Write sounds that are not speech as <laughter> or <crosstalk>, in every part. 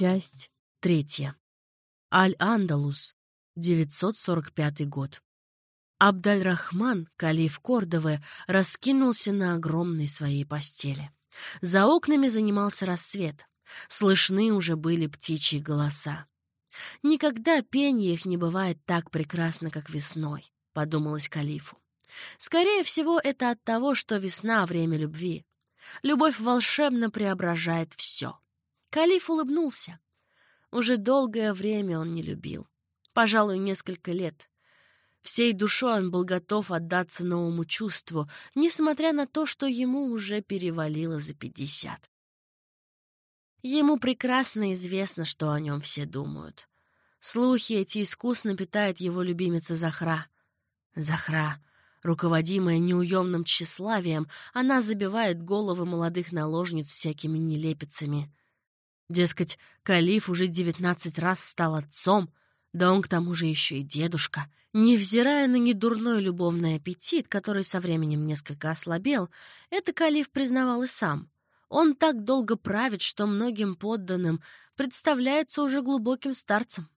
Часть третья. Аль-Андалус, 945 год. Абдаль-Рахман, калиф Кордовы, раскинулся на огромной своей постели. За окнами занимался рассвет. Слышны уже были птичьи голоса. «Никогда пение их не бывает так прекрасно, как весной», — подумалось калифу. «Скорее всего, это от того, что весна — время любви. Любовь волшебно преображает все». Калиф улыбнулся. Уже долгое время он не любил. Пожалуй, несколько лет. Всей душой он был готов отдаться новому чувству, несмотря на то, что ему уже перевалило за пятьдесят. Ему прекрасно известно, что о нем все думают. Слухи эти искусно питает его любимица Захра. Захра, руководимая неуемным тщеславием, она забивает головы молодых наложниц всякими нелепицами. Дескать, Калиф уже девятнадцать раз стал отцом, да он к тому же еще и дедушка. Невзирая на недурной любовный аппетит, который со временем несколько ослабел, это Калиф признавал и сам. Он так долго правит, что многим подданным представляется уже глубоким старцем.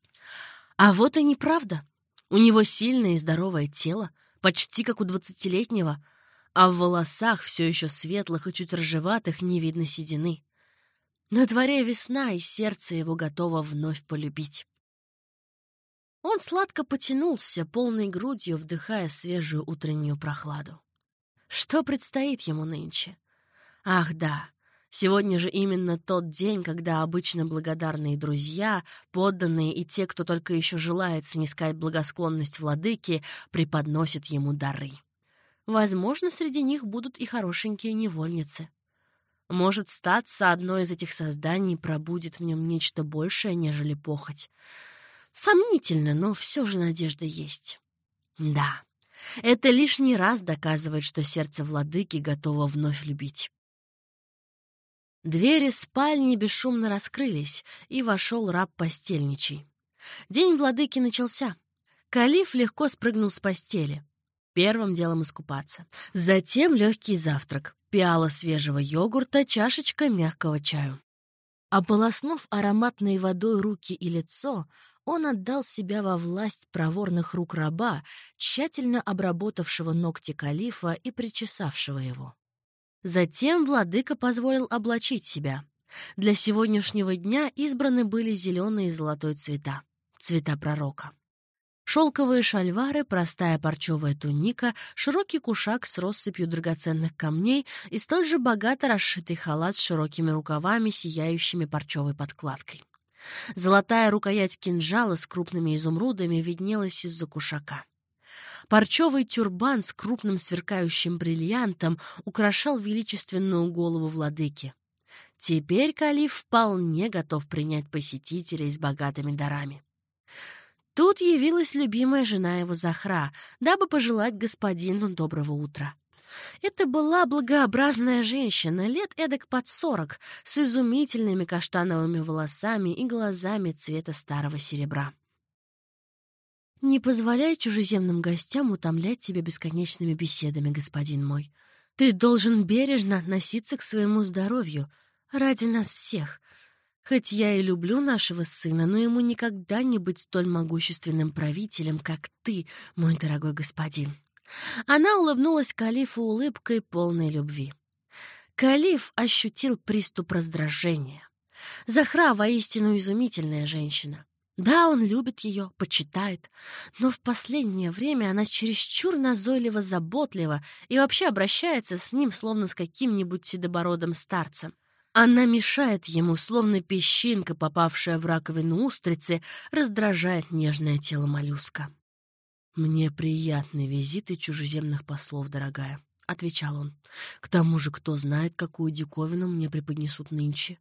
А вот и неправда. У него сильное и здоровое тело, почти как у двадцатилетнего, а в волосах, все еще светлых и чуть рыжеватых, не видно седины. На дворе весна, и сердце его готово вновь полюбить. Он сладко потянулся, полной грудью вдыхая свежую утреннюю прохладу. Что предстоит ему нынче? Ах, да, сегодня же именно тот день, когда обычно благодарные друзья, подданные и те, кто только еще желает снискать благосклонность владыки, преподносят ему дары. Возможно, среди них будут и хорошенькие невольницы. Может, статься одно из этих созданий пробудет в нем нечто большее, нежели похоть. Сомнительно, но все же надежда есть. Да, это лишний раз доказывает, что сердце владыки готово вновь любить. Двери спальни бесшумно раскрылись, и вошел раб-постельничий. День владыки начался. Калиф легко спрыгнул с постели. Первым делом искупаться. Затем легкий завтрак. Пиала свежего йогурта, чашечка мягкого чаю. Ополоснув ароматной водой руки и лицо, он отдал себя во власть проворных рук раба, тщательно обработавшего ногти калифа и причесавшего его. Затем владыка позволил облачить себя. Для сегодняшнего дня избраны были зеленые и золотой цвета, цвета пророка. Шелковые шальвары, простая парчевая туника, широкий кушак с россыпью драгоценных камней и столь же богато расшитый халат с широкими рукавами, сияющими парчевой подкладкой. Золотая рукоять кинжала с крупными изумрудами виднелась из-за кушака. Парчевый тюрбан с крупным сверкающим бриллиантом украшал величественную голову владыки. Теперь калиф вполне готов принять посетителей с богатыми дарами. Тут явилась любимая жена его Захра, дабы пожелать господину доброго утра. Это была благообразная женщина, лет эдак под сорок, с изумительными каштановыми волосами и глазами цвета старого серебра. «Не позволяй чужеземным гостям утомлять тебя бесконечными беседами, господин мой. Ты должен бережно относиться к своему здоровью, ради нас всех, Хоть я и люблю нашего сына, но ему никогда не быть столь могущественным правителем, как ты, мой дорогой господин». Она улыбнулась Калифу улыбкой полной любви. Калиф ощутил приступ раздражения. Захра воистину изумительная женщина. Да, он любит ее, почитает, но в последнее время она чересчур назойливо заботлива и вообще обращается с ним, словно с каким-нибудь седобородым старцем. Она мешает ему, словно песчинка, попавшая в раковину устрицы, раздражает нежное тело моллюска. «Мне приятны визиты чужеземных послов, дорогая», — отвечал он. «К тому же, кто знает, какую диковину мне преподнесут нынче.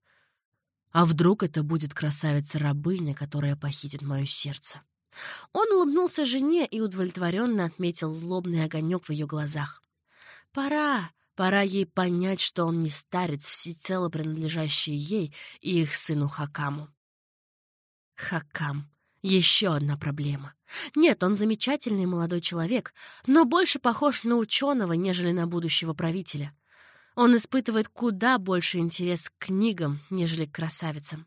А вдруг это будет красавица-рабыня, которая похитит мое сердце?» Он улыбнулся жене и удовлетворенно отметил злобный огонек в ее глазах. «Пора, Пора ей понять, что он не старец, всецело принадлежащий ей и их сыну Хакаму. Хакам. Еще одна проблема. Нет, он замечательный молодой человек, но больше похож на ученого, нежели на будущего правителя. Он испытывает куда больше интерес к книгам, нежели к красавицам.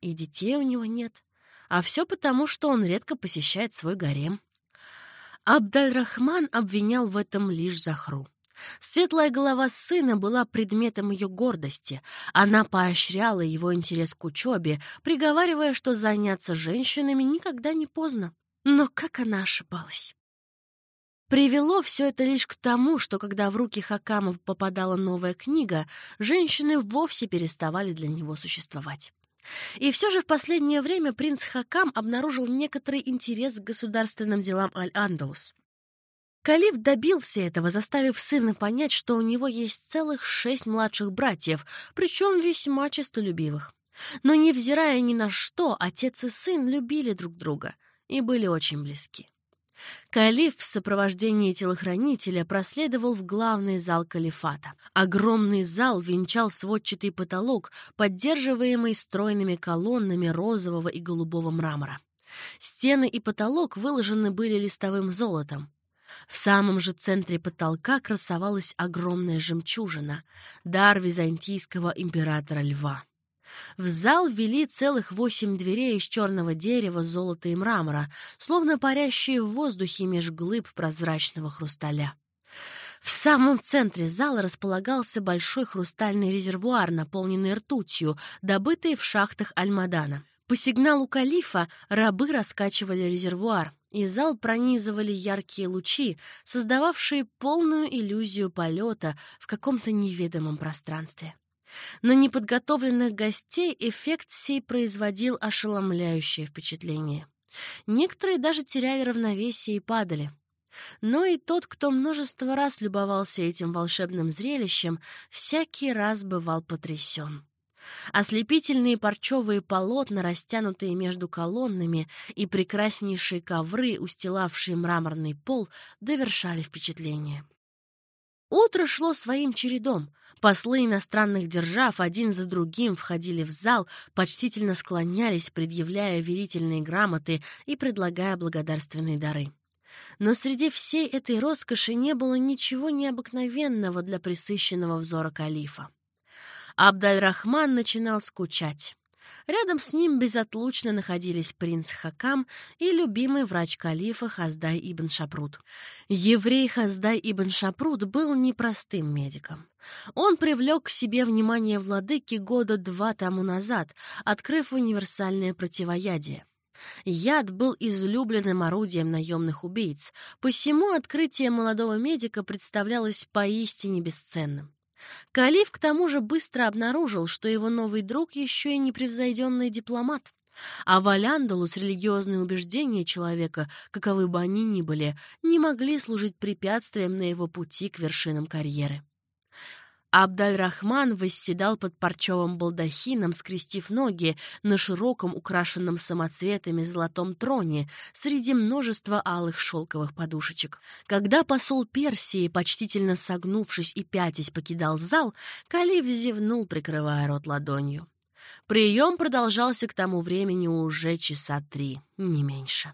и детей у него нет. А все потому, что он редко посещает свой гарем. Абдаль-Рахман обвинял в этом лишь Захру. Светлая голова сына была предметом ее гордости. Она поощряла его интерес к учебе, приговаривая, что заняться женщинами никогда не поздно. Но как она ошибалась? Привело все это лишь к тому, что когда в руки Хакама попадала новая книга, женщины вовсе переставали для него существовать. И все же в последнее время принц Хакам обнаружил некоторый интерес к государственным делам Аль-Андалус. Калиф добился этого, заставив сына понять, что у него есть целых шесть младших братьев, причем весьма честолюбивых. Но, невзирая ни на что, отец и сын любили друг друга и были очень близки. Калиф в сопровождении телохранителя проследовал в главный зал калифата. Огромный зал венчал сводчатый потолок, поддерживаемый стройными колоннами розового и голубого мрамора. Стены и потолок выложены были листовым золотом. В самом же центре потолка красовалась огромная жемчужина — дар византийского императора Льва. В зал ввели целых восемь дверей из черного дерева, золота и мрамора, словно парящие в воздухе меж глыб прозрачного хрусталя. В самом центре зала располагался большой хрустальный резервуар, наполненный ртутью, добытый в шахтах Альмадана. По сигналу калифа рабы раскачивали резервуар, и зал пронизывали яркие лучи, создававшие полную иллюзию полета в каком-то неведомом пространстве. На неподготовленных гостей эффект сей производил ошеломляющее впечатление. Некоторые даже теряли равновесие и падали. Но и тот, кто множество раз любовался этим волшебным зрелищем, всякий раз бывал потрясен. Ослепительные парчевые полотна, растянутые между колоннами, и прекраснейшие ковры, устилавшие мраморный пол, довершали впечатление. Утро шло своим чередом. Послы иностранных держав один за другим входили в зал, почтительно склонялись, предъявляя верительные грамоты и предлагая благодарственные дары. Но среди всей этой роскоши не было ничего необыкновенного для присыщенного взора калифа. Абдаль-Рахман начинал скучать. Рядом с ним безотлучно находились принц Хакам и любимый врач калифа Хаздай ибн Шапрут. Еврей Хаздай ибн Шапрут был непростым медиком. Он привлек к себе внимание владыки года два тому назад, открыв универсальное противоядие. Яд был излюбленным орудием наемных убийц, посему открытие молодого медика представлялось поистине бесценным. Калиф к тому же быстро обнаружил, что его новый друг еще и непревзойденный дипломат. А в Аляндалус религиозные убеждения человека, каковы бы они ни были, не могли служить препятствием на его пути к вершинам карьеры. Абдаль-Рахман восседал под парчевым балдахином, скрестив ноги на широком, украшенном самоцветами золотом троне среди множества алых шелковых подушечек. Когда посол Персии, почтительно согнувшись и пятясь, покидал зал, Калиф зевнул, прикрывая рот ладонью. Прием продолжался к тому времени уже часа три, не меньше.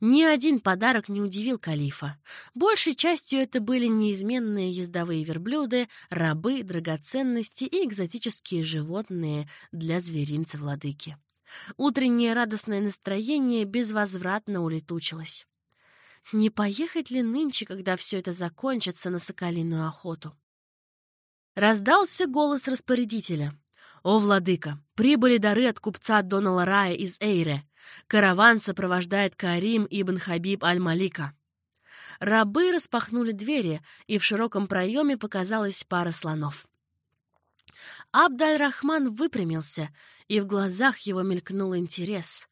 Ни один подарок не удивил калифа. Большей частью это были неизменные ездовые верблюды, рабы, драгоценности и экзотические животные для зверинца владыки. Утреннее радостное настроение безвозвратно улетучилось. Не поехать ли нынче, когда все это закончится, на соколиную охоту? Раздался голос распорядителя. «О, владыка, прибыли дары от купца Донала Рая из Эйре. Караван сопровождает Карим ибн Хабиб аль-Малика». Рабы распахнули двери, и в широком проеме показалась пара слонов. Абдаль-Рахман выпрямился, и в глазах его мелькнул интерес.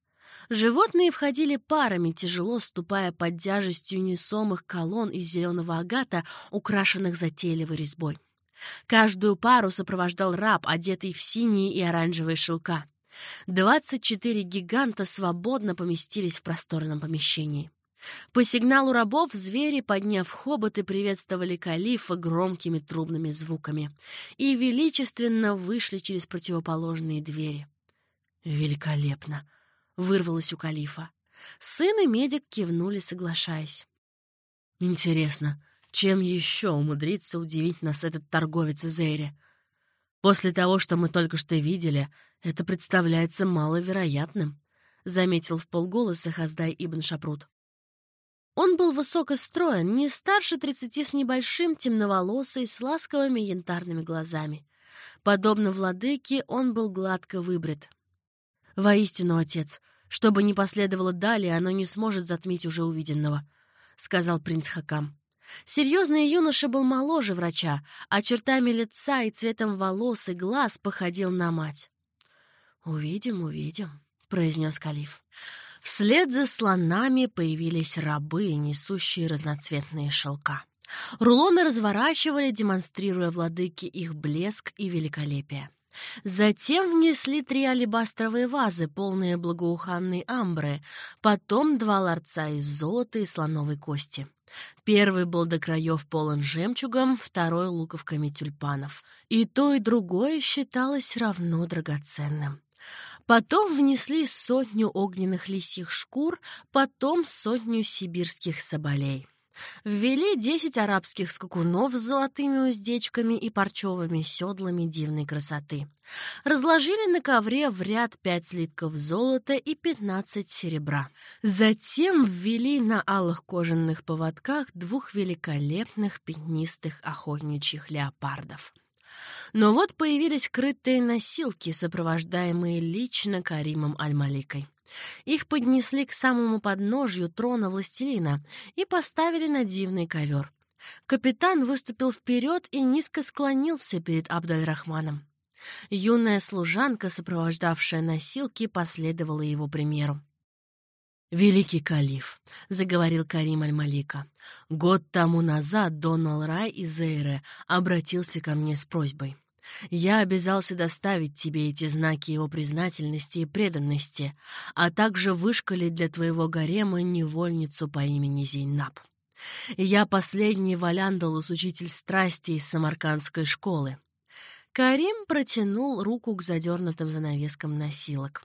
Животные входили парами, тяжело ступая под тяжестью несомых колонн из зеленого агата, украшенных затейливой резьбой. Каждую пару сопровождал раб, одетый в синие и оранжевые шелка. Двадцать четыре гиганта свободно поместились в просторном помещении. По сигналу рабов звери, подняв хоботы, приветствовали калифа громкими трубными звуками и величественно вышли через противоположные двери. «Великолепно!» — вырвалось у калифа. Сын и медик кивнули, соглашаясь. «Интересно, чем еще умудрится удивить нас этот торговец из Эйри? После того, что мы только что видели, «Это представляется маловероятным», — заметил в полголоса Хаздай Ибн Шапрут. Он был высоко строен, не старше тридцати с небольшим, темноволосый, с ласковыми янтарными глазами. Подобно владыке, он был гладко выбрит. «Воистину, отец, что бы ни последовало далее, оно не сможет затмить уже увиденного», — сказал принц Хакам. Серьезный юноша был моложе врача, а чертами лица и цветом волос и глаз походил на мать. «Увидим, увидим», — произнес Калиф. Вслед за слонами появились рабы, несущие разноцветные шелка. Рулоны разворачивали, демонстрируя владыке их блеск и великолепие. Затем внесли три алебастровые вазы, полные благоуханной амбры, потом два ларца из золота и слоновой кости. Первый был до краев полон жемчугом, второй — луковками тюльпанов. И то, и другое считалось равно драгоценным. Потом внесли сотню огненных лисьих шкур, потом сотню сибирских соболей. Ввели десять арабских скакунов с золотыми уздечками и парчевыми седлами дивной красоты. Разложили на ковре в ряд пять слитков золота и пятнадцать серебра. Затем ввели на алых кожаных поводках двух великолепных пятнистых охотничьих леопардов. Но вот появились крытые носилки, сопровождаемые лично Каримом Аль-Маликой. Их поднесли к самому подножью трона властелина и поставили на дивный ковер. Капитан выступил вперед и низко склонился перед Абдаль-Рахманом. Юная служанка, сопровождавшая носилки, последовала его примеру. «Великий калиф», — заговорил Карим Аль-Малика, — «год тому назад Дон Алрай из Эйре обратился ко мне с просьбой. Я обязался доставить тебе эти знаки его признательности и преданности, а также вышкалить для твоего гарема невольницу по имени Зейнаб. Я последний валяндалус, учитель страсти из самаркандской школы. Карим протянул руку к задернутым занавескам носилок.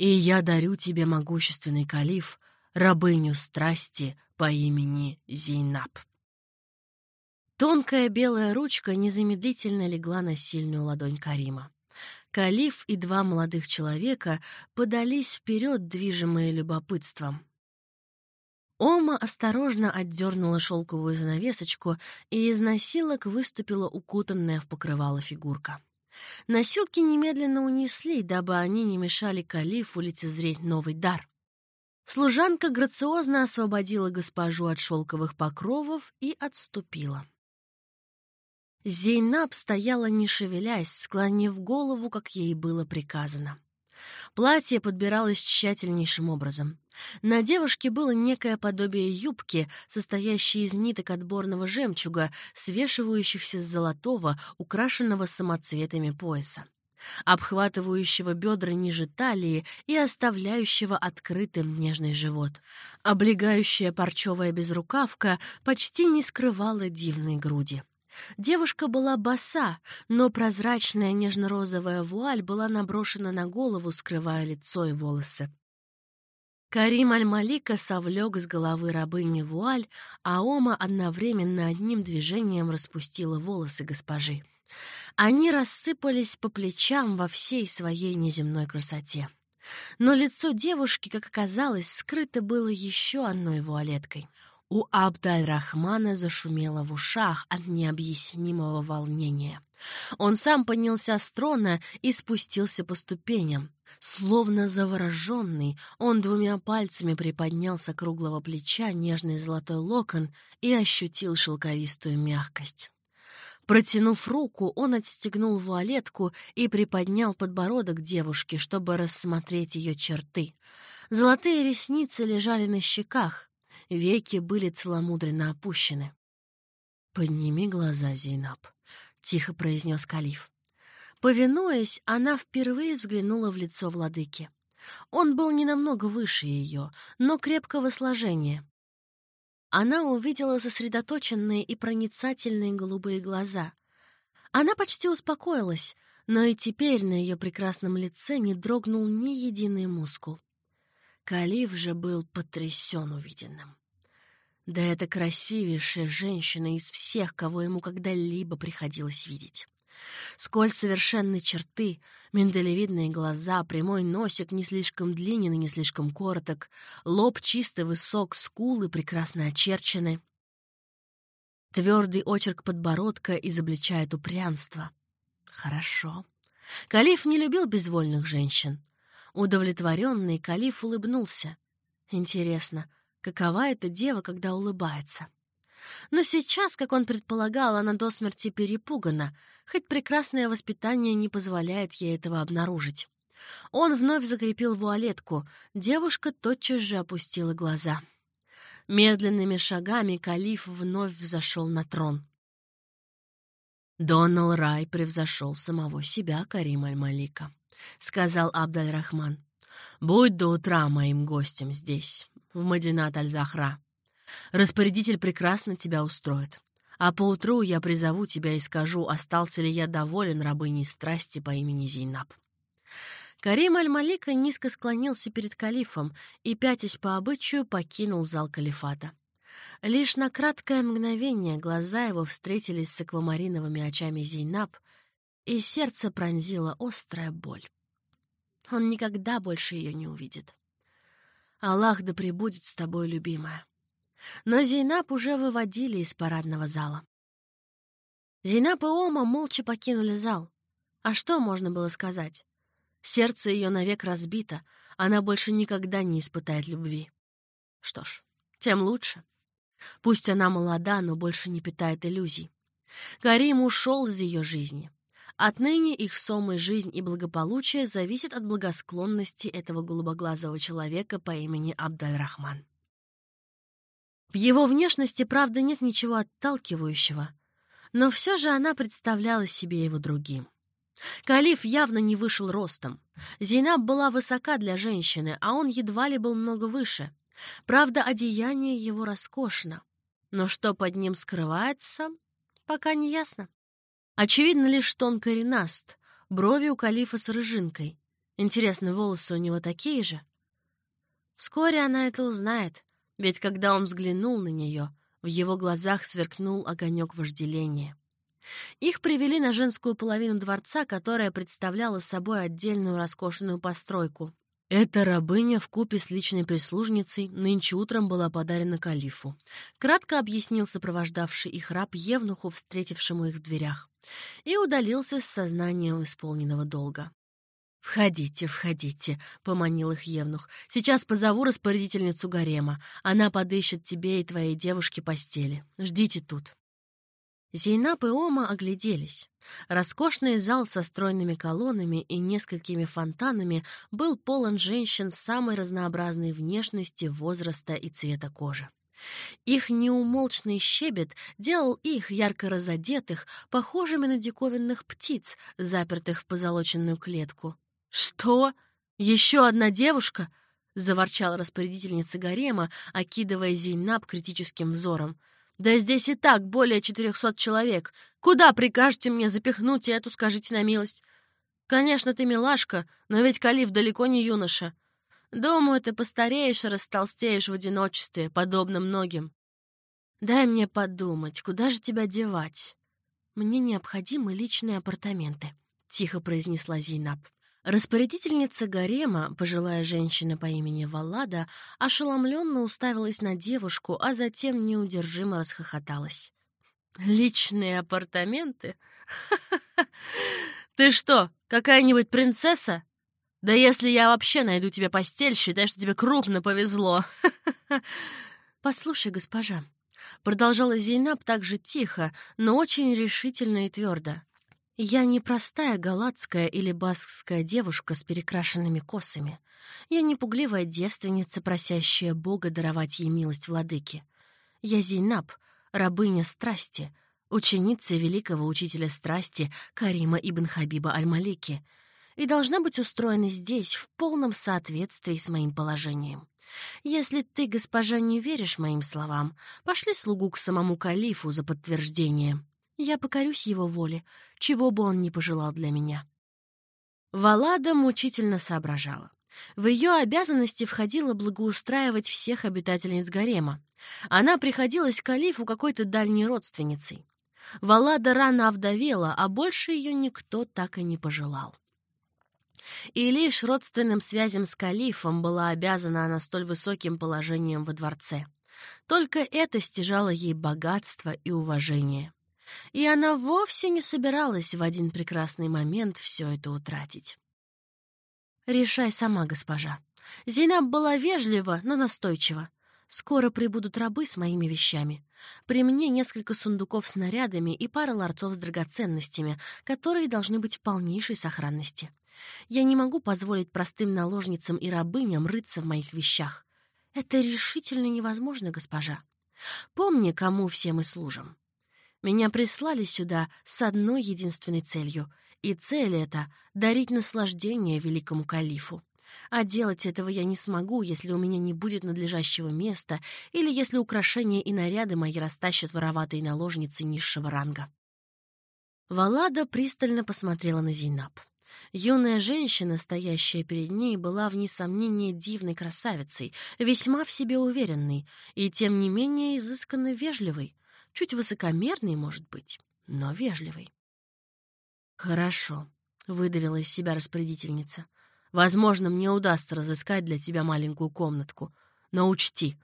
«И я дарю тебе, могущественный калиф, рабыню страсти по имени Зейнаб». Тонкая белая ручка незамедлительно легла на сильную ладонь Карима. Калиф и два молодых человека подались вперед, движимые любопытством. Ома осторожно отдернула шелковую занавесочку, и из носилок выступила укутанная в покрывало фигурка. Носилки немедленно унесли, дабы они не мешали калифу лицезреть новый дар. Служанка грациозно освободила госпожу от шелковых покровов и отступила. Зейнаб стояла не шевелясь, склонив голову, как ей было приказано. Платье подбиралось тщательнейшим образом. На девушке было некое подобие юбки, состоящей из ниток отборного жемчуга, свешивающихся с золотого, украшенного самоцветами пояса обхватывающего бедра ниже талии и оставляющего открытым нежный живот. Облегающая парчевая безрукавка почти не скрывала дивной груди. Девушка была боса, но прозрачная нежно-розовая вуаль была наброшена на голову, скрывая лицо и волосы. Карим Аль-Малика совлек с головы рабыни вуаль, а Ома одновременно одним движением распустила волосы госпожи. Они рассыпались по плечам во всей своей неземной красоте. Но лицо девушки, как оказалось, скрыто было еще одной вуалеткой — у Абдаль-Рахмана зашумело в ушах от необъяснимого волнения. Он сам поднялся с трона и спустился по ступеням. Словно завороженный, он двумя пальцами приподнялся круглого плеча нежный золотой локон и ощутил шелковистую мягкость. Протянув руку, он отстегнул вуалетку и приподнял подбородок девушки, чтобы рассмотреть ее черты. Золотые ресницы лежали на щеках, Веки были целомудренно опущены. «Подними глаза, Зейнаб», — тихо произнес Калиф. Повинуясь, она впервые взглянула в лицо владыки. Он был не намного выше ее, но крепкого сложения. Она увидела сосредоточенные и проницательные голубые глаза. Она почти успокоилась, но и теперь на ее прекрасном лице не дрогнул ни единый мускул. Калиф же был потрясен увиденным. Да это красивейшая женщина из всех, кого ему когда-либо приходилось видеть. Сколь совершенны черты, миндалевидные глаза, прямой носик не слишком длинен и не слишком короток, лоб чисто высок, скулы прекрасно очерчены. Твердый очерк подбородка изобличает упрямство. Хорошо. Калиф не любил безвольных женщин. Удовлетворенный Калиф улыбнулся. Интересно, какова эта дева, когда улыбается? Но сейчас, как он предполагал, она до смерти перепугана, хоть прекрасное воспитание не позволяет ей этого обнаружить. Он вновь закрепил вуалетку. Девушка тотчас же опустила глаза. Медленными шагами калиф вновь взошел на трон. Донал Рай превзошел самого себя, Карим Аль-Малика, — сказал Абдаль-Рахман. «Будь до утра моим гостем здесь, в Мадинат Аль-Захра. Распорядитель прекрасно тебя устроит. А поутру я призову тебя и скажу, остался ли я доволен рабыней страсти по имени Зейнаб». Карим Аль-Малика низко склонился перед калифом и, пятясь по обычаю, покинул зал калифата. Лишь на краткое мгновение глаза его встретились с аквамариновыми очами Зейнаб, и сердце пронзила острая боль. Он никогда больше ее не увидит. Аллах да пребудет с тобой, любимая. Но Зейнаб уже выводили из парадного зала. Зейнаб и Ома молча покинули зал. А что можно было сказать? Сердце ее навек разбито, она больше никогда не испытает любви. Что ж, тем лучше. Пусть она молода, но больше не питает иллюзий. Карим ушел из ее жизни. Отныне их сом жизнь и благополучие зависят от благосклонности этого голубоглазого человека по имени Абдаль-Рахман. В его внешности, правда, нет ничего отталкивающего, но все же она представляла себе его другим. Калиф явно не вышел ростом. Зейнаб была высока для женщины, а он едва ли был много выше. Правда, одеяние его роскошно. Но что под ним скрывается, пока не ясно. Очевидно лишь, что он коренаст, брови у калифа с рыжинкой. Интересно, волосы у него такие же? Вскоре она это узнает, ведь когда он взглянул на нее, в его глазах сверкнул огонек вожделения. Их привели на женскую половину дворца, которая представляла собой отдельную роскошную постройку. Эта рабыня в купе с личной прислужницей нынче утром была подарена калифу. Кратко объяснил сопровождавший их раб Евнуху, встретившему их в дверях, и удалился с сознанием исполненного долга. «Входите, входите», — поманил их Евнух. «Сейчас позову распорядительницу гарема. Она подыщет тебе и твоей девушке постели. Ждите тут». Зейнаб и Ома огляделись. Роскошный зал со стройными колоннами и несколькими фонтанами был полон женщин самой разнообразной внешности, возраста и цвета кожи. Их неумолчный щебет делал их, ярко разодетых, похожими на диковинных птиц, запертых в позолоченную клетку. «Что? Еще одна девушка?» — заворчала распорядительница гарема, окидывая Зейнаб критическим взором. «Да здесь и так более четырехсот человек. Куда прикажете мне запихнуть эту, скажите на милость? Конечно, ты милашка, но ведь Калиф далеко не юноша. Думаю, ты постареешь и растолстеешь в одиночестве, подобно многим. Дай мне подумать, куда же тебя девать? Мне необходимы личные апартаменты», — тихо произнесла Зейнаб. Распорядительница гарема, пожилая женщина по имени Валлада, ошеломленно уставилась на девушку, а затем неудержимо расхохоталась. «Личные апартаменты? <laughs> Ты что, какая-нибудь принцесса? Да если я вообще найду тебе постель, считай, что тебе крупно повезло!» <laughs> «Послушай, госпожа», — продолжала Зейнаб так же тихо, но очень решительно и твердо. Я не простая галатская или баскская девушка с перекрашенными косами. Я не пугливая девственница, просящая Бога даровать ей милость владыки. Я Зейнаб, рабыня страсти, ученица великого учителя страсти Карима ибн Хабиба Аль-Малики, и должна быть устроена здесь в полном соответствии с моим положением. Если ты, госпожа, не веришь моим словам, пошли слугу к самому калифу за подтверждением. Я покорюсь его воле, чего бы он ни пожелал для меня. Валада мучительно соображала. В ее обязанности входило благоустраивать всех обитательниц гарема. Она приходилась калифу какой-то дальней родственницей. Валада рано овдовела, а больше ее никто так и не пожелал. И лишь родственным связям с калифом была обязана она столь высоким положением во дворце. Только это стяжало ей богатство и уважение. И она вовсе не собиралась в один прекрасный момент все это утратить. «Решай сама, госпожа». Зейнаб была вежлива, но настойчива. «Скоро прибудут рабы с моими вещами. При мне несколько сундуков с нарядами и пара ларцов с драгоценностями, которые должны быть в полнейшей сохранности. Я не могу позволить простым наложницам и рабыням рыться в моих вещах. Это решительно невозможно, госпожа. Помни, кому все мы служим. Меня прислали сюда с одной единственной целью, и цель эта — дарить наслаждение великому калифу. А делать этого я не смогу, если у меня не будет надлежащего места или если украшения и наряды мои растащат вороватые наложницы низшего ранга. Валада пристально посмотрела на Зейнаб. Юная женщина, стоящая перед ней, была, вне сомнения, дивной красавицей, весьма в себе уверенной и, тем не менее, изысканно вежливой, чуть высокомерной, может быть, но вежливой. «Хорошо», — выдавила из себя распорядительница. «Возможно, мне удастся разыскать для тебя маленькую комнатку, но учти,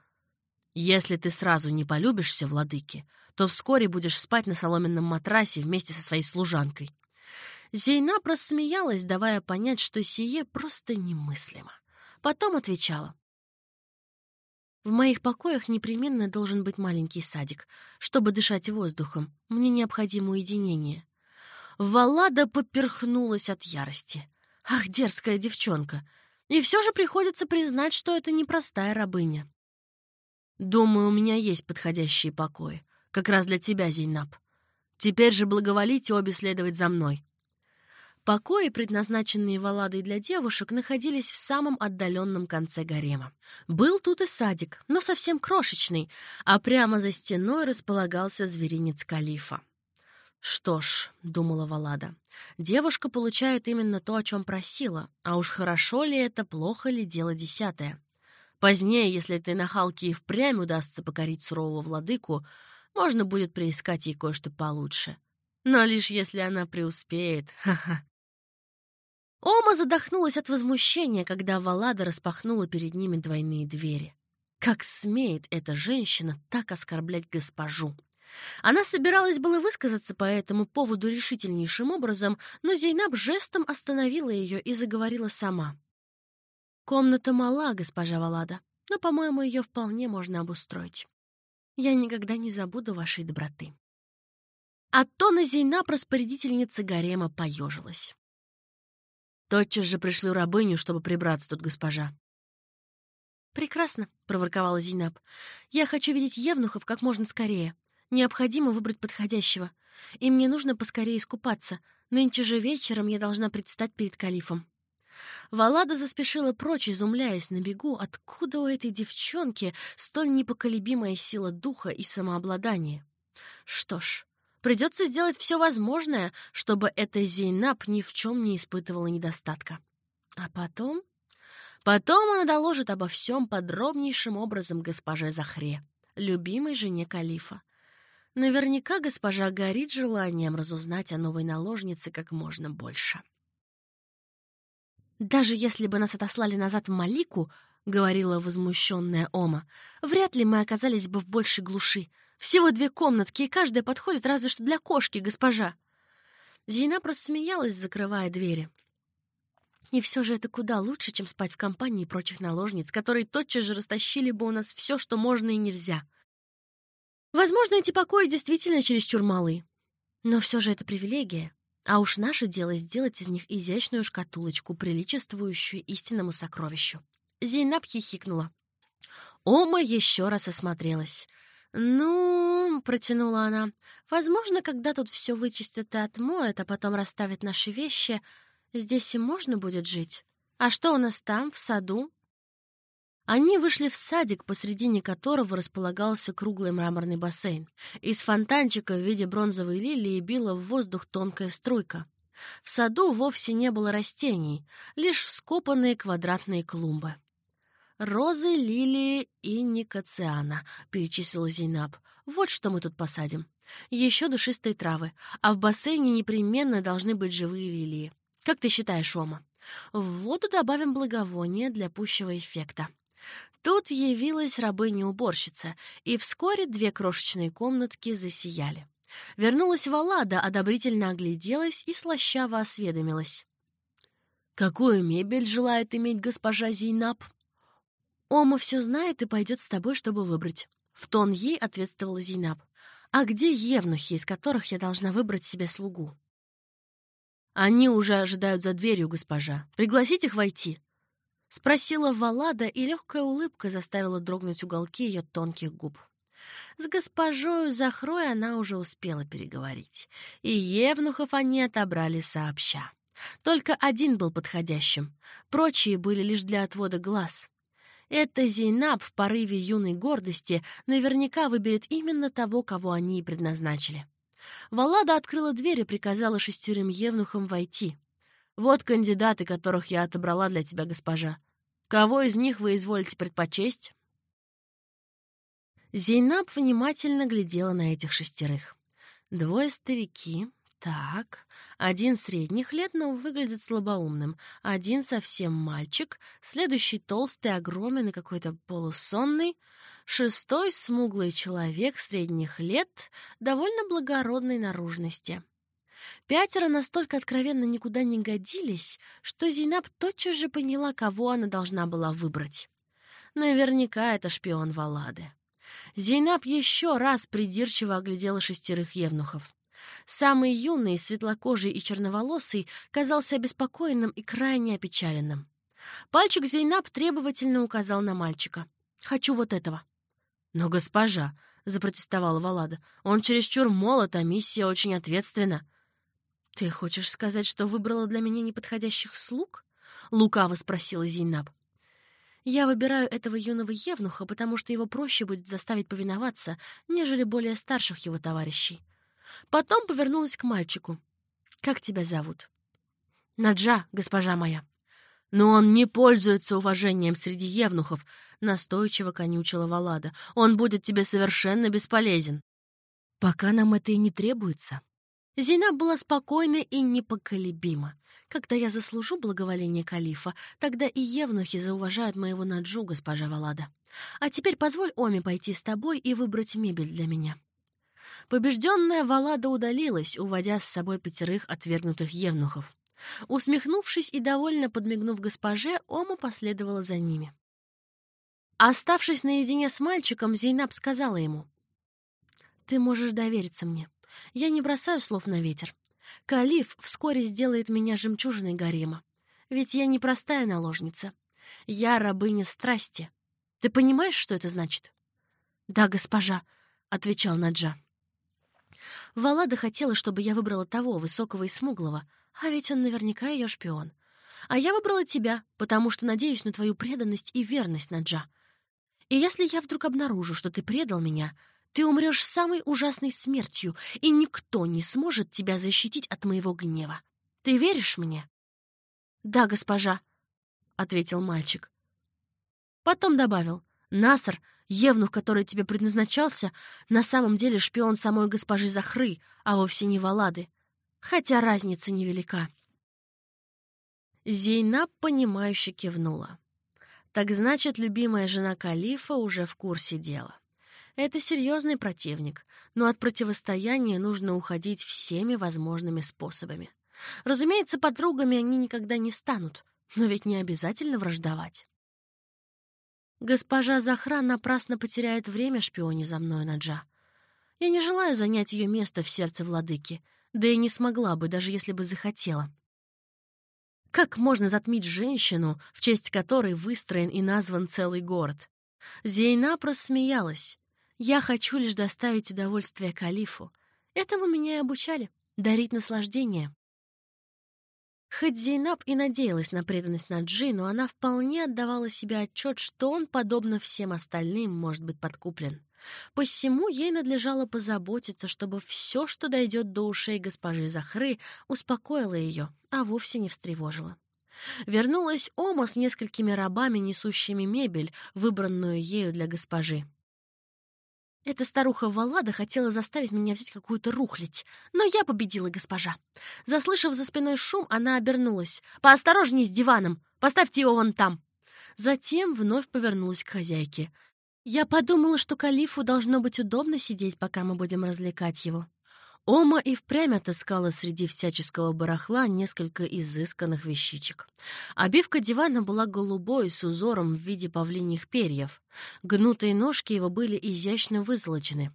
если ты сразу не полюбишься владыке, то вскоре будешь спать на соломенном матрасе вместе со своей служанкой. Зейнаб рассмеялась, давая понять, что сие просто немыслимо. Потом отвечала. «В моих покоях непременно должен быть маленький садик. Чтобы дышать воздухом, мне необходимо уединение». Валада поперхнулась от ярости. «Ах, дерзкая девчонка! И все же приходится признать, что это непростая рабыня». «Думаю, у меня есть подходящие покои. Как раз для тебя, Зейнаб. Теперь же благоволите обе следовать за мной. Покои, предназначенные Валадой для девушек, находились в самом отдаленном конце гарема. Был тут и садик, но совсем крошечный, а прямо за стеной располагался зверинец калифа. «Что ж», — думала Валада, — «девушка получает именно то, о чем просила, а уж хорошо ли это, плохо ли дело десятое. Позднее, если этой нахалке и впрямь удастся покорить сурового владыку, можно будет приискать ей кое-что получше. Но лишь если она преуспеет, ха-ха. Ома задохнулась от возмущения, когда Валада распахнула перед ними двойные двери. Как смеет эта женщина так оскорблять госпожу? Она собиралась было высказаться по этому поводу решительнейшим образом, но Зейнаб жестом остановила ее и заговорила сама. «Комната мала, госпожа Валада, но, по-моему, ее вполне можно обустроить. Я никогда не забуду вашей доброты». От тона Зейнаб распорядительница гарема поежилась. Тотчас же пришлю рабыню, чтобы прибраться тут, госпожа. «Прекрасно», — проворковала Зейнаб. «Я хочу видеть евнухов как можно скорее. Необходимо выбрать подходящего. И мне нужно поскорее искупаться. Нынче же вечером я должна предстать перед калифом». Валада заспешила прочь, изумляясь на бегу, откуда у этой девчонки столь непоколебимая сила духа и самообладание. Что ж, Придется сделать все возможное, чтобы эта Зейнаб ни в чем не испытывала недостатка. А потом... Потом она доложит обо всем подробнейшим образом госпоже Захре, любимой жене калифа. Наверняка госпожа горит желанием разузнать о новой наложнице как можно больше. «Даже если бы нас отослали назад в Малику, — говорила возмущенная Ома, — вряд ли мы оказались бы в большей глуши. Всего две комнатки, и каждая подходит разве что для кошки, госпожа!» Зейна смеялась, закрывая двери. И все же это куда лучше, чем спать в компании прочих наложниц, которые тотчас же растащили бы у нас все, что можно и нельзя. Возможно, эти покои действительно чересчур малы. Но все же это привилегия. А уж наше дело сделать из них изящную шкатулочку, приличествующую истинному сокровищу. Зейнаб хихикнула. Ома еще раз осмотрелась. «Ну...» — протянула она. «Возможно, когда тут все вычистят и отмоют, а потом расставят наши вещи, здесь и можно будет жить. А что у нас там, в саду?» Они вышли в садик, посредине которого располагался круглый мраморный бассейн. Из фонтанчика в виде бронзовой лилии била в воздух тонкая струйка. В саду вовсе не было растений, лишь вскопанные квадратные клумбы. «Розы, лилии и никоциана», — перечислила Зейнаб. Вот что мы тут посадим. Еще душистые травы, а в бассейне непременно должны быть живые лилии. Как ты считаешь, Ома? В воду добавим благовония для пущего эффекта. Тут явилась рабыня-уборщица, и вскоре две крошечные комнатки засияли. Вернулась Валада, одобрительно огляделась и слащаво осведомилась. «Какую мебель желает иметь госпожа Зейнаб?» «Ома все знает и пойдет с тобой, чтобы выбрать». В тон ей ответствовала Зейнаб. «А где евнухи, из которых я должна выбрать себе слугу?» «Они уже ожидают за дверью, госпожа. Пригласить их войти?» Спросила Валада, и легкая улыбка заставила дрогнуть уголки ее тонких губ. С госпожою Захрой она уже успела переговорить, и евнухов они отобрали сообща. Только один был подходящим, прочие были лишь для отвода глаз. Эта Зейнаб в порыве юной гордости наверняка выберет именно того, кого они и предназначили. Валада открыла дверь и приказала шестерым евнухам войти. «Вот кандидаты, которых я отобрала для тебя, госпожа. Кого из них вы изволите предпочесть?» Зейнаб внимательно глядела на этих шестерых. Двое старики, так, один средних лет, но выглядит слабоумным, один совсем мальчик, следующий толстый, огромен и какой-то полусонный, шестой — смуглый человек средних лет, довольно благородной наружности. Пятеро настолько откровенно никуда не годились, что Зейнаб тотчас же поняла, кого она должна была выбрать. Наверняка это шпион Валады. Зейнаб еще раз придирчиво оглядела шестерых евнухов. Самый юный, светлокожий и черноволосый, казался обеспокоенным и крайне опечаленным. Пальчик Зейнаб требовательно указал на мальчика. «Хочу вот этого». «Но, госпожа», — запротестовала Валада, — «он чересчур молод, а миссия очень ответственна». «Ты хочешь сказать, что выбрала для меня неподходящих слуг?» — лукаво спросила Зейнаб. «Я выбираю этого юного евнуха, потому что его проще будет заставить повиноваться, нежели более старших его товарищей. Потом повернулась к мальчику. «Как тебя зовут?» «Наджа, госпожа моя». «Но он не пользуется уважением среди евнухов», — настойчиво конючила Валада. «Он будет тебе совершенно бесполезен». «Пока нам это и не требуется». Зина была спокойна и непоколебима. Когда я заслужу благоволение калифа, тогда и евнухи зауважают моего Наджу, госпожа Валада. А теперь позволь Оме пойти с тобой и выбрать мебель для меня. Побежденная Валада удалилась, уводя с собой пятерых отвергнутых евнухов. Усмехнувшись и довольно подмигнув госпоже, Ома последовала за ними. Оставшись наедине с мальчиком, Зейнаб сказала ему, «Ты можешь довериться мне. Я не бросаю слов на ветер. Калиф вскоре сделает меня жемчужиной гарема. Ведь я не простая наложница. Я рабыня страсти. Ты понимаешь, что это значит?» «Да, госпожа», — отвечал Наджа. Валада хотела, чтобы я выбрала того, высокого и смуглого, а ведь он наверняка ее шпион. А я выбрала тебя, потому что надеюсь на твою преданность и верность, Наджа. И если я вдруг обнаружу, что ты предал меня, ты умрешь самой ужасной смертью, и никто не сможет тебя защитить от моего гнева. Ты веришь мне?» «Да, госпожа», — ответил мальчик. Потом добавил, «Насар — Евнух, который тебе предназначался, на самом деле шпион самой госпожи Захры, а вовсе не Валады. Хотя разница невелика. Зейнаб, понимающе кивнула. Так значит, любимая жена Калифа уже в курсе дела. Это серьезный противник, но от противостояния нужно уходить всеми возможными способами. Разумеется, подругами они никогда не станут, но ведь не обязательно враждовать. Госпожа Захра напрасно потеряет время шпионе за мной, Наджа. Я не желаю занять ее место в сердце владыки, да и не смогла бы, даже если бы захотела. Как можно затмить женщину, в честь которой выстроен и назван целый город? Зейнаб рассмеялась. «Я хочу лишь доставить удовольствие калифу. Этому меня и обучали — дарить наслаждение». Хоть Зейнаб и надеялась на преданность Наджи, но она вполне отдавала себе отчет, что он, подобно всем остальным, может быть подкуплен. Посему ей надлежало позаботиться, чтобы все, что дойдет до ушей госпожи Захры, успокоило ее, а вовсе не встревожило. Вернулась Ома с несколькими рабами, несущими мебель, выбранную ею для госпожи. Эта старуха Валлада хотела заставить меня взять какую-то рухлядь, но я победила госпожа. Заслышав за спиной шум, она обернулась. «Поосторожней с диваном! Поставьте его вон там!» Затем вновь повернулась к хозяйке. «Я подумала, что калифу должно быть удобно сидеть, пока мы будем развлекать его. Ома и впрямь отыскала среди всяческого барахла несколько изысканных вещичек. Обивка дивана была голубой с узором в виде павлиньих перьев. Гнутые ножки его были изящно вызолочены.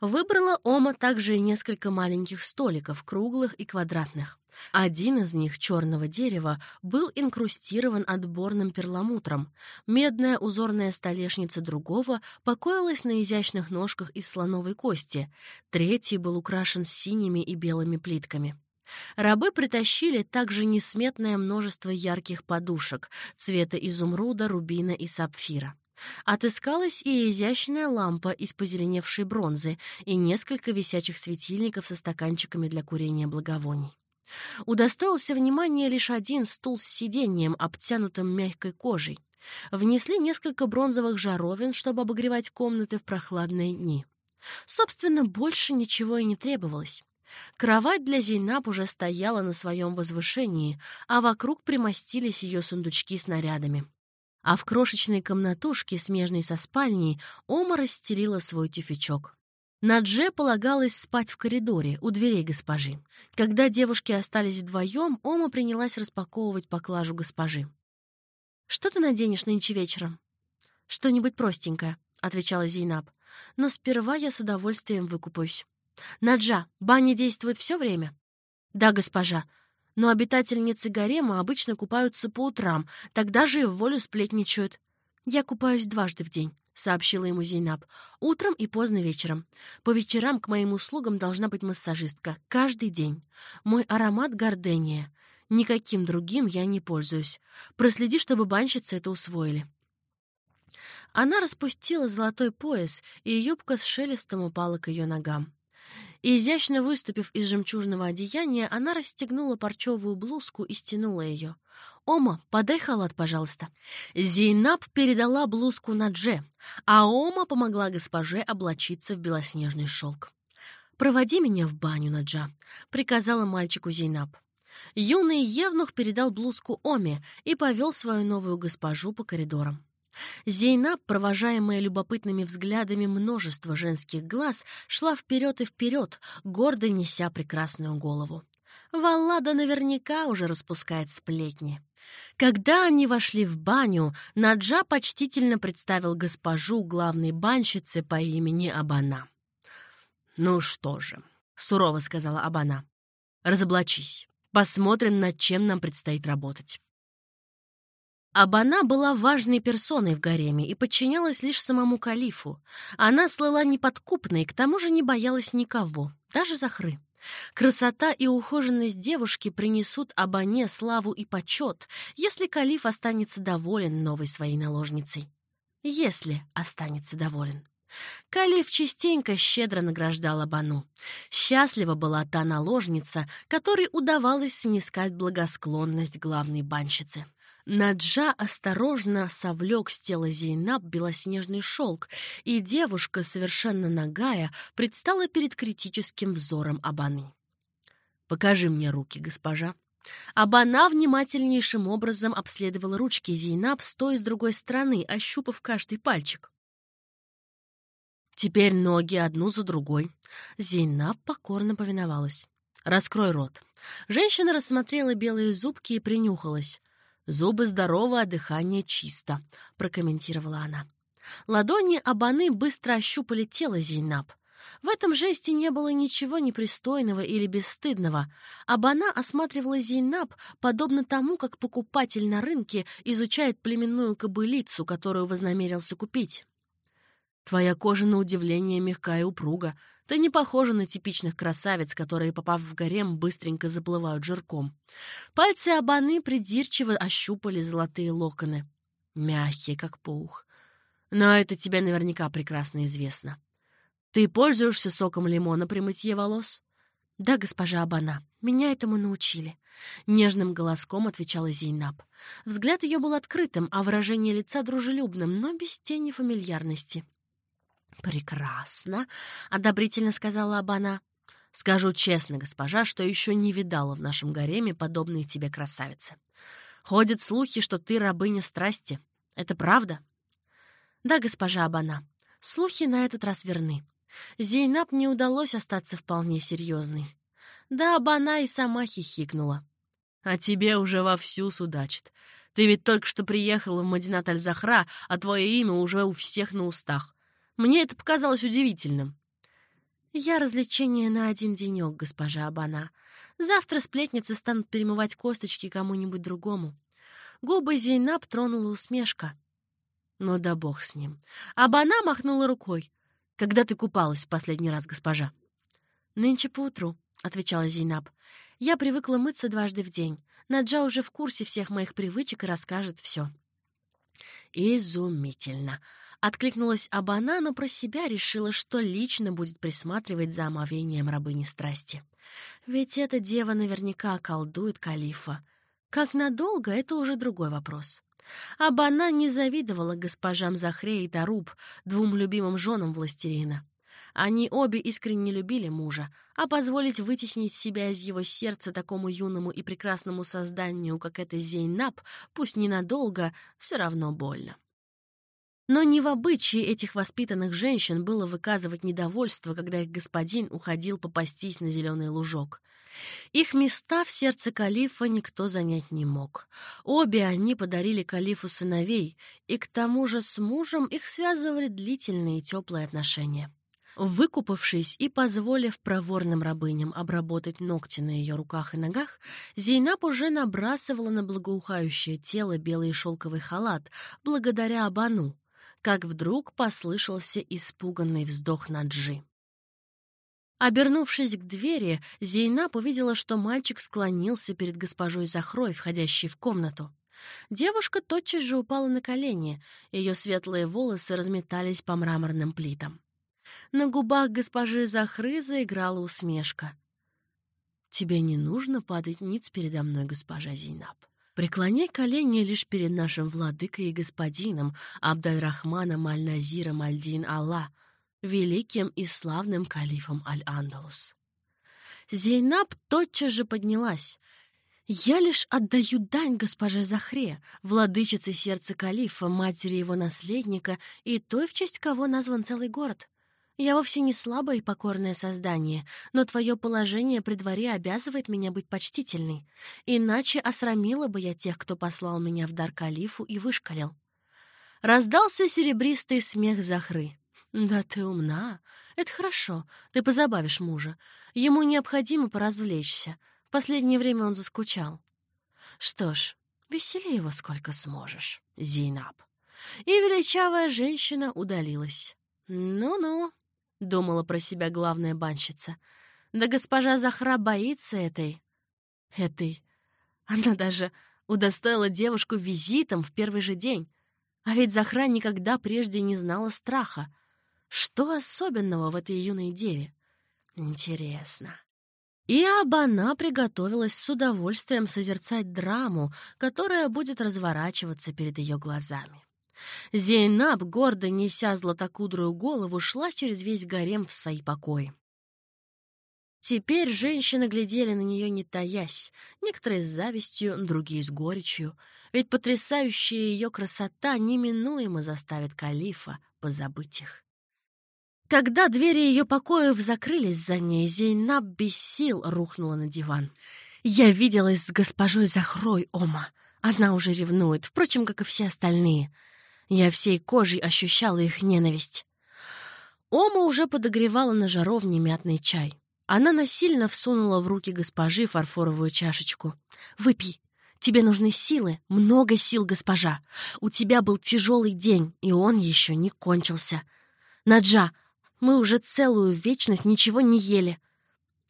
Выбрала Ома также и несколько маленьких столиков, круглых и квадратных. Один из них, черного дерева, был инкрустирован отборным перламутром. Медная узорная столешница другого покоилась на изящных ножках из слоновой кости. Третий был украшен синими и белыми плитками. Рабы притащили также несметное множество ярких подушек цвета изумруда, рубина и сапфира. Отыскалась и изящная лампа из позеленевшей бронзы и несколько висячих светильников со стаканчиками для курения благовоний. Удостоился внимания лишь один стул с сиденьем, обтянутым мягкой кожей. Внесли несколько бронзовых жаровин, чтобы обогревать комнаты в прохладные дни. Собственно, больше ничего и не требовалось. Кровать для Зейнаб уже стояла на своем возвышении, а вокруг примостились ее сундучки с нарядами. А в крошечной комнатушке, смежной со спальней, Ома расстелила свой тюфячок. Надже полагалось спать в коридоре, у дверей госпожи. Когда девушки остались вдвоем, Ома принялась распаковывать поклажу госпожи. «Что ты наденешь нынче вечером?» «Что-нибудь простенькое», — отвечала Зейнаб. «Но сперва я с удовольствием выкупаюсь». «Наджа, баня действует все время?» «Да, госпожа. Но обитательницы гарема обычно купаются по утрам, тогда же и в волю сплетничают. Я купаюсь дважды в день». — сообщила ему Зейнаб. «Утром и поздно вечером. По вечерам к моим услугам должна быть массажистка. Каждый день. Мой аромат — гордения. Никаким другим я не пользуюсь. Проследи, чтобы банщицы это усвоили». Она распустила золотой пояс, и юбка с шелестом упала к ее ногам. Изящно выступив из жемчужного одеяния, она расстегнула парчевую блузку и стянула ее. «Ома, подай халат, пожалуйста». Зейнаб передала блузку на Дже, а Ома помогла госпоже облачиться в белоснежный шелк. «Проводи меня в баню, Наджа», — приказала мальчику Зейнаб. Юный Евнух передал блузку Оме и повел свою новую госпожу по коридорам. Зейнаб, провожаемая любопытными взглядами множества женских глаз, шла вперед и вперед, гордо неся прекрасную голову. Валлада наверняка уже распускает сплетни. Когда они вошли в баню, Наджа почтительно представил госпожу главной банщицы по имени Абана. «Ну что же», — сурово сказала Абана, — «разоблачись. Посмотрим, над чем нам предстоит работать». Абана была важной персоной в гареме и подчинялась лишь самому калифу. Она слыла неподкупной, к тому же не боялась никого, даже Захры. Красота и ухоженность девушки принесут Абане славу и почет, если калиф останется доволен новой своей наложницей. Если останется доволен. Калиф частенько щедро награждал Абану. Счастлива была та наложница, которой удавалось снискать благосклонность главной банщицы. Наджа осторожно совлек с тела Зейнаб белоснежный шелк, и девушка, совершенно нагая, предстала перед критическим взором Абаны. «Покажи мне руки, госпожа». Абана внимательнейшим образом обследовала ручки Зейнаб с той и с другой стороны, ощупав каждый пальчик. Теперь ноги одну за другой. Зейнаб покорно повиновалась. «Раскрой рот». Женщина рассмотрела белые зубки и принюхалась. «Зубы здоровы, а дыхание чисто», — прокомментировала она. Ладони Абаны быстро ощупали тело Зейнаб. В этом жесте не было ничего непристойного или бесстыдного. Абана осматривала Зейнаб, подобно тому, как покупатель на рынке изучает племенную кобылицу, которую вознамерился купить. «Твоя кожа, на удивление, мягкая и упруга. Ты не похожа на типичных красавиц, которые, попав в гарем, быстренько заплывают жирком. Пальцы Абаны придирчиво ощупали золотые локоны. Мягкие, как пух. Но это тебе наверняка прекрасно известно. Ты пользуешься соком лимона при мытье волос? «Да, госпожа Абана, меня этому научили», — нежным голоском отвечала Зейнаб. Взгляд ее был открытым, а выражение лица дружелюбным, но без тени фамильярности. «Прекрасно», — одобрительно сказала Абана. «Скажу честно, госпожа, что еще не видала в нашем гареме подобные тебе красавицы. Ходят слухи, что ты рабыня страсти. Это правда?» «Да, госпожа Абана, слухи на этот раз верны. Зейнаб не удалось остаться вполне серьезной. Да, Абана и сама хихикнула. «А тебе уже вовсю судачит. Ты ведь только что приехала в Мадинат Аль-Захра, а твое имя уже у всех на устах. Мне это показалось удивительным». «Я развлечение на один денек, госпожа Абана. Завтра сплетницы станут перемывать косточки кому-нибудь другому». Губы Зейнаб тронула усмешка. Ну да бог с ним. Абана махнула рукой. «Когда ты купалась в последний раз, госпожа?» «Нынче поутру», — отвечала Зейнаб. «Я привыкла мыться дважды в день. Наджа уже в курсе всех моих привычек и расскажет все. «Изумительно!» — откликнулась Абана, но про себя решила, что лично будет присматривать за омовением рабыни страсти. Ведь эта дева наверняка околдует калифа. Как надолго — это уже другой вопрос. Абана не завидовала госпожам Захре и Таруб, двум любимым женам властелина. Они обе искренне любили мужа, а позволить вытеснить себя из его сердца такому юному и прекрасному созданию, как это Зейнаб, пусть ненадолго, все равно больно. Но не в обычае этих воспитанных женщин было выказывать недовольство, когда их господин уходил попастись на зеленый лужок. Их места в сердце калифа никто занять не мог. Обе они подарили калифу сыновей, и к тому же с мужем их связывали длительные теплые отношения. Выкупавшись и позволив проворным рабыням обработать ногти на ее руках и ногах, Зейнаб уже набрасывала на благоухающее тело белый шелковый халат, благодаря Абану, как вдруг послышался испуганный вздох Наджи. Обернувшись к двери, Зейнаб увидела, что мальчик склонился перед госпожой Захрой, входящей в комнату. Девушка тотчас же упала на колени, ее светлые волосы разметались по мраморным плитам. На губах госпожи Захры заиграла усмешка. «Тебе не нужно падать ниц передо мной, госпожа Зейнаб. Преклоняй колени лишь перед нашим владыкой и господином Абдаль-Рахманом Аль-Назиром Аль-Дин Аллах, великим и славным калифом Аль-Андалус. Зейнаб тотчас же поднялась. «Я лишь отдаю дань госпоже Захре, владычице сердца калифа, матери его наследника и той, в честь кого назван целый город. Я вовсе не слабое и покорное создание, но твое положение при дворе обязывает меня быть почтительной. Иначе осрамила бы я тех, кто послал меня в дар калифу и вышкалил. Раздался серебристый смех Захры. «Да ты умна. Это хорошо. Ты позабавишь мужа. Ему необходимо поразвлечься. Последнее время он заскучал. Что ж, весели его сколько сможешь, Зейнаб». И величавая женщина удалилась. «Ну-ну», — думала про себя главная банщица. «Да госпожа Захра боится этой... этой... Она даже удостоила девушку визитом в первый же день. А ведь Захра никогда прежде не знала страха. Что особенного в этой юной деве? Интересно. И Абана приготовилась с удовольствием созерцать драму, которая будет разворачиваться перед ее глазами. Зейнаб, гордо неся златокудрую голову, шла через весь гарем в свои покои. Теперь женщины глядели на нее не таясь, некоторые с завистью, другие с горечью, ведь потрясающая ее красота неминуемо заставит калифа позабыть их. Когда двери ее покоев закрылись за ней, Зейнаб без сил рухнула на диван. «Я виделась с госпожой Захрой, Ома. Она уже ревнует, впрочем, как и все остальные. Я всей кожей ощущала их ненависть. Ома уже подогревала на жаровне мятный чай. Она насильно всунула в руки госпожи фарфоровую чашечку. «Выпей. Тебе нужны силы, много сил, госпожа. У тебя был тяжелый день, и он еще не кончился. Наджа, мы уже целую вечность ничего не ели.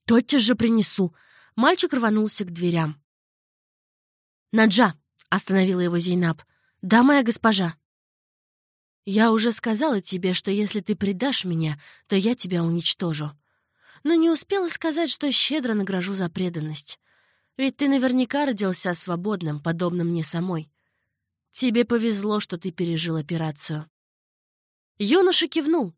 Тотчас же принесу». Мальчик рванулся к дверям. «Наджа!» — остановила его Зейнаб. «Да, моя госпожа!» Я уже сказала тебе, что если ты предашь меня, то я тебя уничтожу. Но не успела сказать, что щедро награжу за преданность. Ведь ты наверняка родился свободным, подобным мне самой. Тебе повезло, что ты пережил операцию». Юноша кивнул.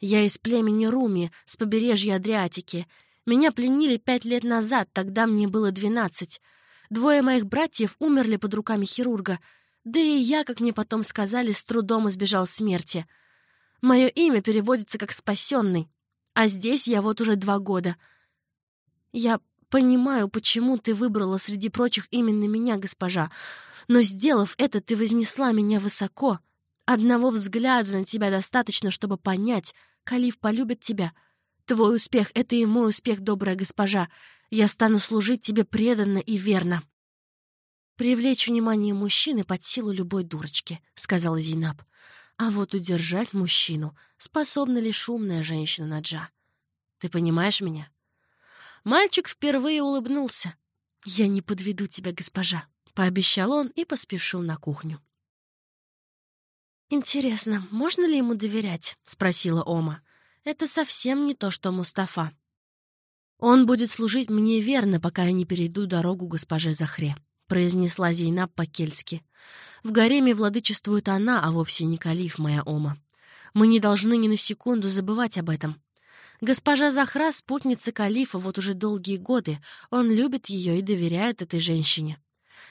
Я из племени Руми, с побережья Адриатики. Меня пленили пять лет назад, тогда мне было двенадцать. Двое моих братьев умерли под руками хирурга. Да и я, как мне потом сказали, с трудом избежал смерти. Мое имя переводится как «спасенный». А здесь я вот уже два года. Я понимаю, почему ты выбрала среди прочих именно меня, госпожа. Но, сделав это, ты вознесла меня высоко. Одного взгляда на тебя достаточно, чтобы понять, Калиф полюбит тебя. Твой успех — это и мой успех, добрая госпожа. Я стану служить тебе преданно и верно». «Привлечь внимание мужчины под силу любой дурочки», — сказала Зейнаб. «А вот удержать мужчину способна лишь умная женщина Наджа. Ты понимаешь меня?» Мальчик впервые улыбнулся. «Я не подведу тебя, госпожа», — пообещал он и поспешил на кухню. «Интересно, можно ли ему доверять?» — спросила Ома. «Это совсем не то, что Мустафа». «Он будет служить мне верно, пока я не перейду дорогу госпоже Захре», — произнесла Зейнаб по-кельски. «В гареме владычествует она, а вовсе не калиф, моя Ома. Мы не должны ни на секунду забывать об этом. Госпожа Захра — спутница калифа вот уже долгие годы. Он любит ее и доверяет этой женщине.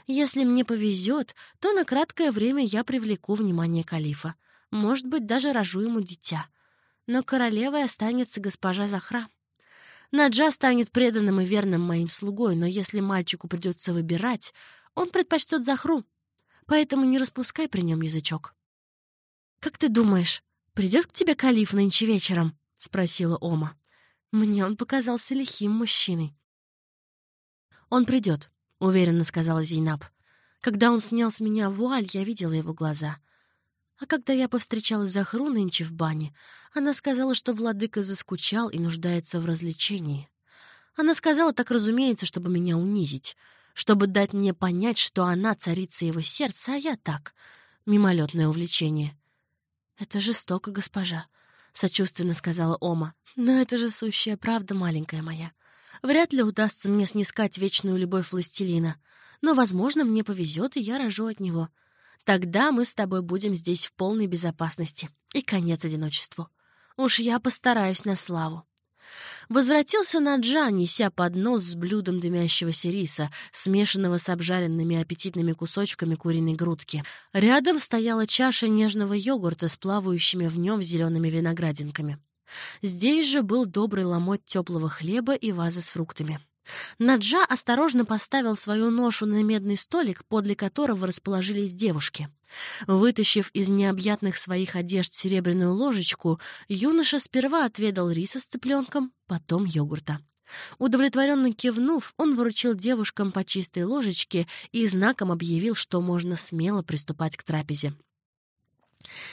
Если мне повезет, то на краткое время я привлеку внимание калифа. Может быть, даже рожу ему дитя. Но королевой останется госпожа Захра. Наджа станет преданным и верным моим слугой, но если мальчику придется выбирать, он предпочтет Захру. Поэтому не распускай при нем язычок. «Как ты думаешь, придет к тебе калиф нынче вечером?» — спросила Ома. Мне он показался лихим мужчиной. «Он придет», — уверенно сказала Зейнаб. «Когда он снял с меня вуаль, я видела его глаза. А когда я повстречалась с Захру нынче в бане, она сказала, что владыка заскучал и нуждается в развлечении. Она сказала так, разумеется, чтобы меня унизить, чтобы дать мне понять, что она царица его сердца, а я так, мимолетное увлечение. «Это жестоко, госпожа», — сочувственно сказала Ома. «Но это же сущая правда, маленькая моя. Вряд ли удастся мне снискать вечную любовь властелина. Но, возможно, мне повезет, и я рожу от него. Тогда мы с тобой будем здесь в полной безопасности. И конец одиночеству. Уж я постараюсь на славу. Возвратился Наджа, неся поднос с блюдом дымящегося риса, смешанного с обжаренными аппетитными кусочками куриной грудки. Рядом стояла чаша нежного йогурта с плавающими в нем зелеными виноградинками. Здесь же был добрый ломоть теплого хлеба и ваза с фруктами. Наджа осторожно поставил свою ношу на медный столик, подле которого расположились девушки. Вытащив из необъятных своих одежд серебряную ложечку, юноша сперва отведал риса с цыпленком, потом йогурта. Удовлетворенно кивнув, он выручил девушкам по чистой ложечке и знаком объявил, что можно смело приступать к трапезе.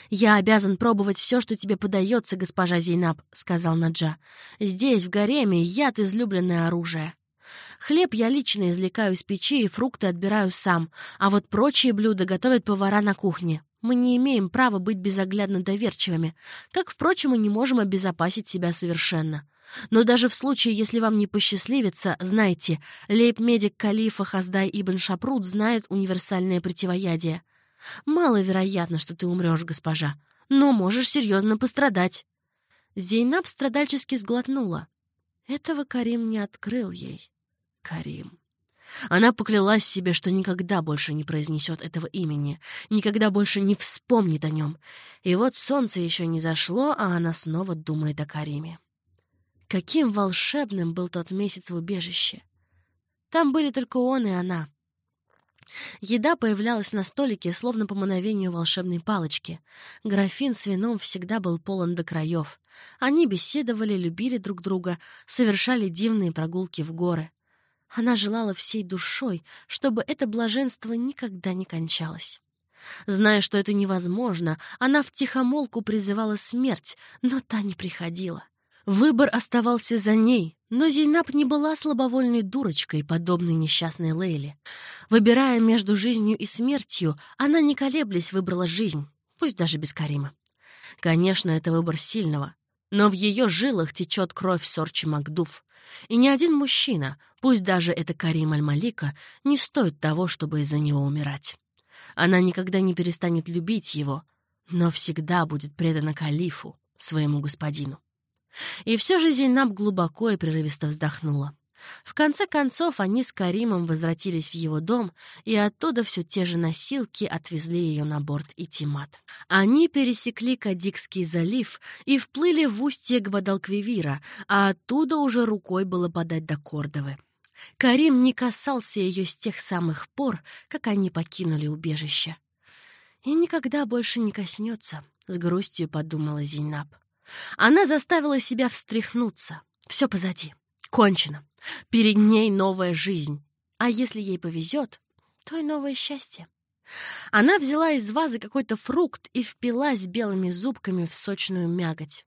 «Я обязан пробовать все, что тебе подается, госпожа Зейнаб», — сказал Наджа. «Здесь, в гареме, яд — излюбленное оружие. Хлеб я лично извлекаю из печи и фрукты отбираю сам, а вот прочие блюда готовят повара на кухне. Мы не имеем права быть безоглядно доверчивыми, как, впрочем, и не можем обезопасить себя совершенно. Но даже в случае, если вам не посчастливится, знайте, лейб-медик Калифа Хаздай Ибн Шапрут знает универсальное противоядие — Маловероятно, что ты умрешь, госпожа, но можешь серьезно пострадать». Зейнаб страдальчески сглотнула. Этого Карим не открыл ей. Карим. Она поклялась себе, что никогда больше не произнесет этого имени, никогда больше не вспомнит о нем. И вот солнце еще не зашло, а она снова думает о Кариме. Каким волшебным был тот месяц в убежище! Там были только он и она. Еда появлялась на столике, словно по мановению волшебной палочки. Графин с вином всегда был полон до краев. Они беседовали, любили друг друга, совершали дивные прогулки в горы. Она желала всей душой, чтобы это блаженство никогда не кончалось. Зная, что это невозможно, она втихомолку призывала смерть, но та не приходила. Выбор оставался за ней, но Зейнаб не была слабовольной дурочкой, подобной несчастной Лейле. Выбирая между жизнью и смертью, она, не колеблясь, выбрала жизнь, пусть даже без Карима. Конечно, это выбор сильного, но в ее жилах течет кровь Сорчи Макдув. И ни один мужчина, пусть даже это Карим Аль-Малика, не стоит того, чтобы из-за него умирать. Она никогда не перестанет любить его, но всегда будет предана калифу, своему господину. И все же Зейнаб глубоко и прерывисто вздохнула. В конце концов, они с Каримом возвратились в его дом, и оттуда все те же носилки отвезли ее на борт Итимат. Они пересекли Кадикский залив и вплыли в устье Гвадалквивира, а оттуда уже рукой было подать до Кордовы. Карим не касался ее с тех самых пор, как они покинули убежище. «И никогда больше не коснется», — с грустью подумала Зейнаб. Она заставила себя встряхнуться. Все позади. Кончено. Перед ней новая жизнь. А если ей повезет, то и новое счастье. Она взяла из вазы какой-то фрукт и впилась белыми зубками в сочную мякоть.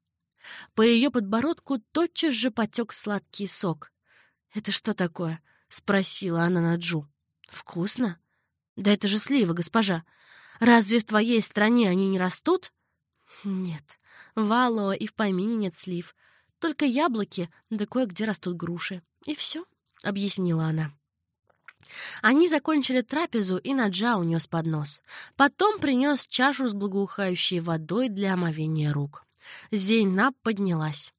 По ее подбородку тотчас же потек сладкий сок. «Это что такое?» — спросила она Наджу. «Вкусно?» «Да это же сливы, госпожа. Разве в твоей стране они не растут?» «Нет, в Алло и в помине нет слив. Только яблоки, да кое-где растут груши. И все», — объяснила она. Они закончили трапезу, и Наджа унес поднос. Потом принес чашу с благоухающей водой для омовения рук. Зейнаб поднялась.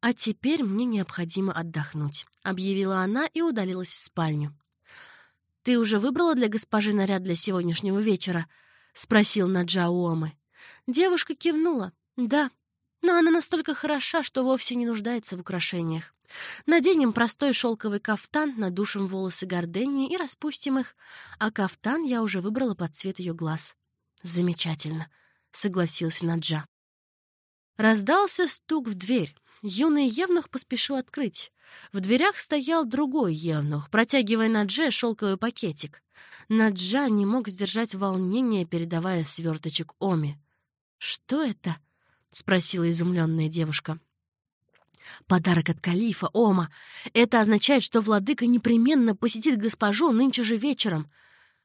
«А теперь мне необходимо отдохнуть», — объявила она и удалилась в спальню. «Ты уже выбрала для госпожи наряд для сегодняшнего вечера?» — спросил Наджа Уомы. Девушка кивнула. «Да, но она настолько хороша, что вовсе не нуждается в украшениях. Наденем простой шелковый кафтан, надушим волосы гордении и распустим их, а кафтан я уже выбрала под цвет ее глаз. «Замечательно», — согласился Наджа. Раздался стук в дверь. Юный евнух поспешил открыть. В дверях стоял другой евнух, протягивая Надже шелковый пакетик. Наджа не мог сдержать волнение, передавая сверточек Оми. «Что это?» — спросила изумленная девушка. «Подарок от калифа, Ома. Это означает, что владыка непременно посетит госпожу нынче же вечером.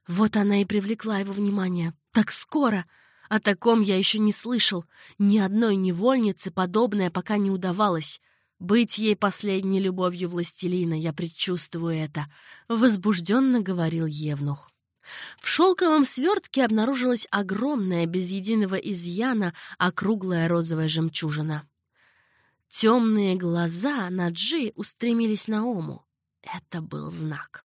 Вот она и привлекла его внимание. Так скоро!» О таком я еще не слышал. Ни одной невольницы подобное пока не удавалось. Быть ей последней любовью властелина, я предчувствую это», — возбужденно говорил Евнух. В шелковом свертке обнаружилась огромная, без единого изъяна, округлая розовая жемчужина. Темные глаза Наджи устремились на Ому. Это был знак.